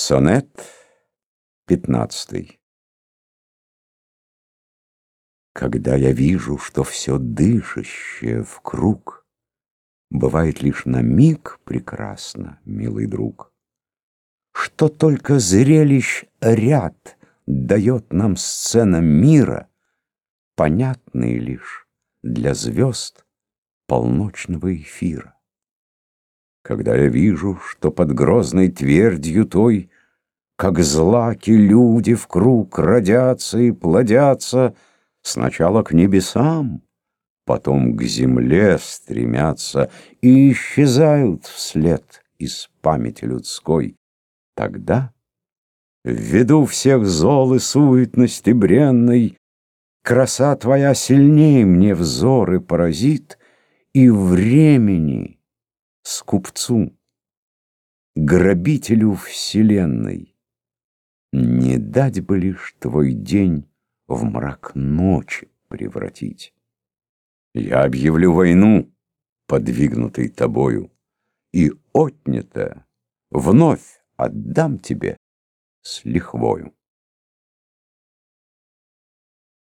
Сонет пятнадцатый Когда я вижу, что все дышащее в круг Бывает лишь на миг прекрасно, милый друг, Что только зрелищ ряд дает нам сцена мира, Понятный лишь для звезд полночного эфира. Когда я вижу, что под грозной твердью той, Как злаки люди в круг родятся и плодятся, Сначала к небесам, потом к земле стремятся И исчезают вслед из памяти людской, Тогда, ввиду всех зол и суетности бренной, Краса твоя сильней мне взоры поразит, И времени скупцу, грабителю вселенной. Не дать бы лишь твой день в мрак ночи превратить. Я объявлю войну, подвигнутой тобою, И отнято вновь отдам тебе с лихвою.